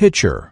Pitcher